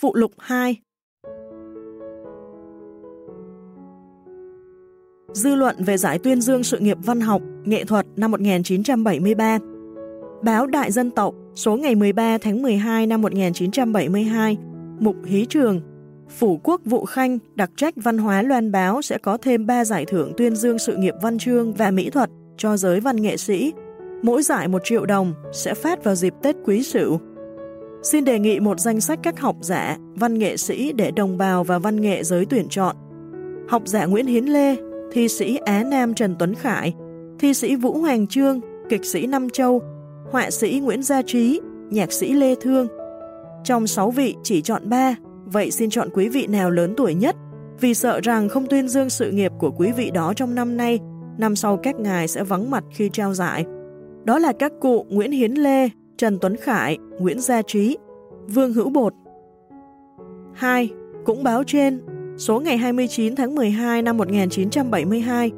Phụ lục 2 Dư luận về giải tuyên dương sự nghiệp văn học, nghệ thuật năm 1973 Báo Đại Dân Tộc số ngày 13 tháng 12 năm 1972 Mục Hí Trường Phủ Quốc Vụ Khanh đặc trách văn hóa loan báo sẽ có thêm 3 giải thưởng tuyên dương sự nghiệp văn chương và mỹ thuật cho giới văn nghệ sĩ. Mỗi giải 1 triệu đồng sẽ phát vào dịp Tết Quý Sửu. Xin đề nghị một danh sách các học giả, văn nghệ sĩ để đồng bào và văn nghệ giới tuyển chọn. Học giả Nguyễn Hiến Lê, thi sĩ Á Nam Trần Tuấn Khải, thi sĩ Vũ Hoàng Trương, kịch sĩ Nam Châu, họa sĩ Nguyễn Gia Trí, nhạc sĩ Lê Thương. Trong 6 vị chỉ chọn 3, vậy xin chọn quý vị nào lớn tuổi nhất, vì sợ rằng không tuyên dương sự nghiệp của quý vị đó trong năm nay, năm sau các ngài sẽ vắng mặt khi trao giải. Đó là các cụ Nguyễn Hiến Lê, Trần Tuấn Khải, Nguyễn Gia Trí, Vương Hữu Bột. 2. Cũng báo trên, số ngày 29 tháng 12 năm 1972,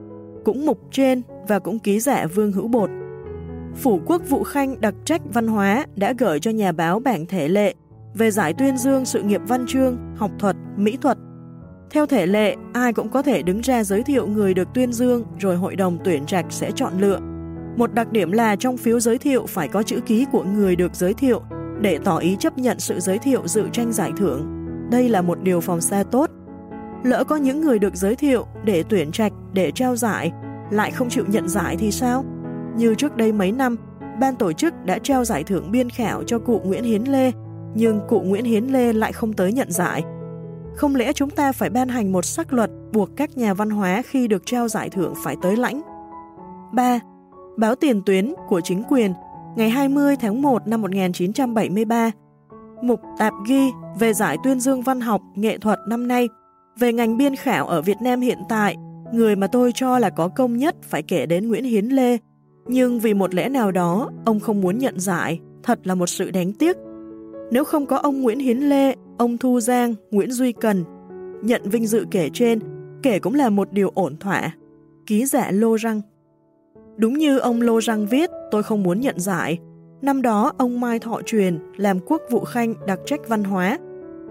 cũng mục trên và cũng ký giả Vương Hữu Bột. Phủ Quốc Vụ Khanh đặc trách văn hóa đã gửi cho nhà báo bảng thể lệ về giải tuyên dương sự nghiệp văn chương, học thuật, mỹ thuật. Theo thể lệ, ai cũng có thể đứng ra giới thiệu người được tuyên dương rồi hội đồng tuyển trạch sẽ chọn lựa. Một đặc điểm là trong phiếu giới thiệu phải có chữ ký của người được giới thiệu để tỏ ý chấp nhận sự giới thiệu dự tranh giải thưởng. Đây là một điều phòng xe tốt. Lỡ có những người được giới thiệu để tuyển trạch, để trao giải, lại không chịu nhận giải thì sao? Như trước đây mấy năm, ban tổ chức đã trao giải thưởng biên khảo cho cụ Nguyễn Hiến Lê, nhưng cụ Nguyễn Hiến Lê lại không tới nhận giải. Không lẽ chúng ta phải ban hành một sắc luật buộc các nhà văn hóa khi được trao giải thưởng phải tới lãnh? 3. Báo tiền tuyến của chính quyền ngày 20 tháng 1 năm 1973 Mục tạp ghi về giải tuyên dương văn học, nghệ thuật năm nay về ngành biên khảo ở Việt Nam hiện tại, người mà tôi cho là có công nhất phải kể đến Nguyễn Hiến Lê. Nhưng vì một lẽ nào đó, ông không muốn nhận giải, thật là một sự đáng tiếc. Nếu không có ông Nguyễn Hiến Lê, ông Thu Giang, Nguyễn Duy Cần, nhận vinh dự kể trên, kể cũng là một điều ổn thỏa. Ký giả Lô Răng Đúng như ông Lô Răng viết, tôi không muốn nhận giải. Năm đó, ông Mai Thọ Truyền làm quốc vụ khanh đặc trách văn hóa.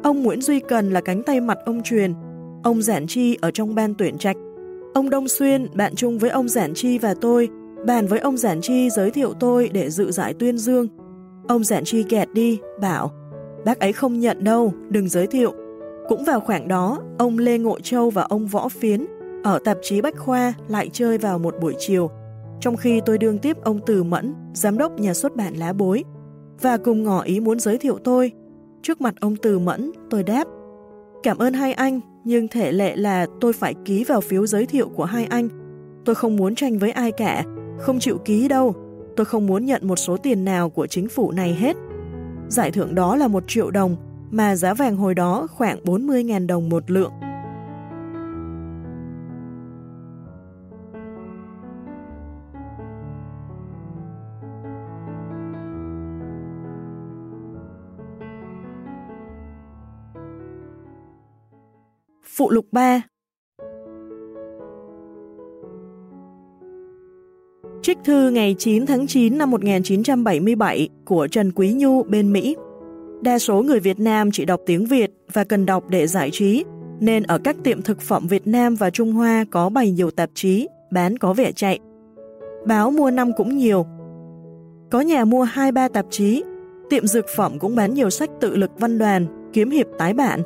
Ông Nguyễn Duy Cần là cánh tay mặt ông Truyền. Ông Giản Chi ở trong ban tuyển trạch. Ông Đông Xuyên bạn chung với ông Giản Chi và tôi, bàn với ông Giản Chi giới thiệu tôi để dự giải tuyên dương. Ông Giản Chi kẹt đi, bảo, bác ấy không nhận đâu, đừng giới thiệu. Cũng vào khoảng đó, ông Lê Ngộ Châu và ông Võ Phiến ở tạp chí Bách Khoa lại chơi vào một buổi chiều, trong khi tôi đương tiếp ông Từ Mẫn, giám đốc nhà xuất bản Lá Bối, và cùng ngỏ ý muốn giới thiệu tôi. Trước mặt ông Từ Mẫn, tôi đáp, cảm ơn hai anh, nhưng thể lệ là tôi phải ký vào phiếu giới thiệu của hai anh. Tôi không muốn tranh với ai cả, không chịu ký đâu, tôi không muốn nhận một số tiền nào của chính phủ này hết. Giải thưởng đó là một triệu đồng, mà giá vàng hồi đó khoảng 40.000 đồng một lượng. Phụ lục 3 Trích thư ngày 9 tháng 9 năm 1977 của Trần Quý Nhu bên Mỹ. Đa số người Việt Nam chỉ đọc tiếng Việt và cần đọc để giải trí, nên ở các tiệm thực phẩm Việt Nam và Trung Hoa có bày nhiều tạp chí, bán có vẻ chạy. Báo mua năm cũng nhiều. Có nhà mua 2-3 tạp chí, tiệm dược phẩm cũng bán nhiều sách tự lực văn đoàn, kiếm hiệp tái bản,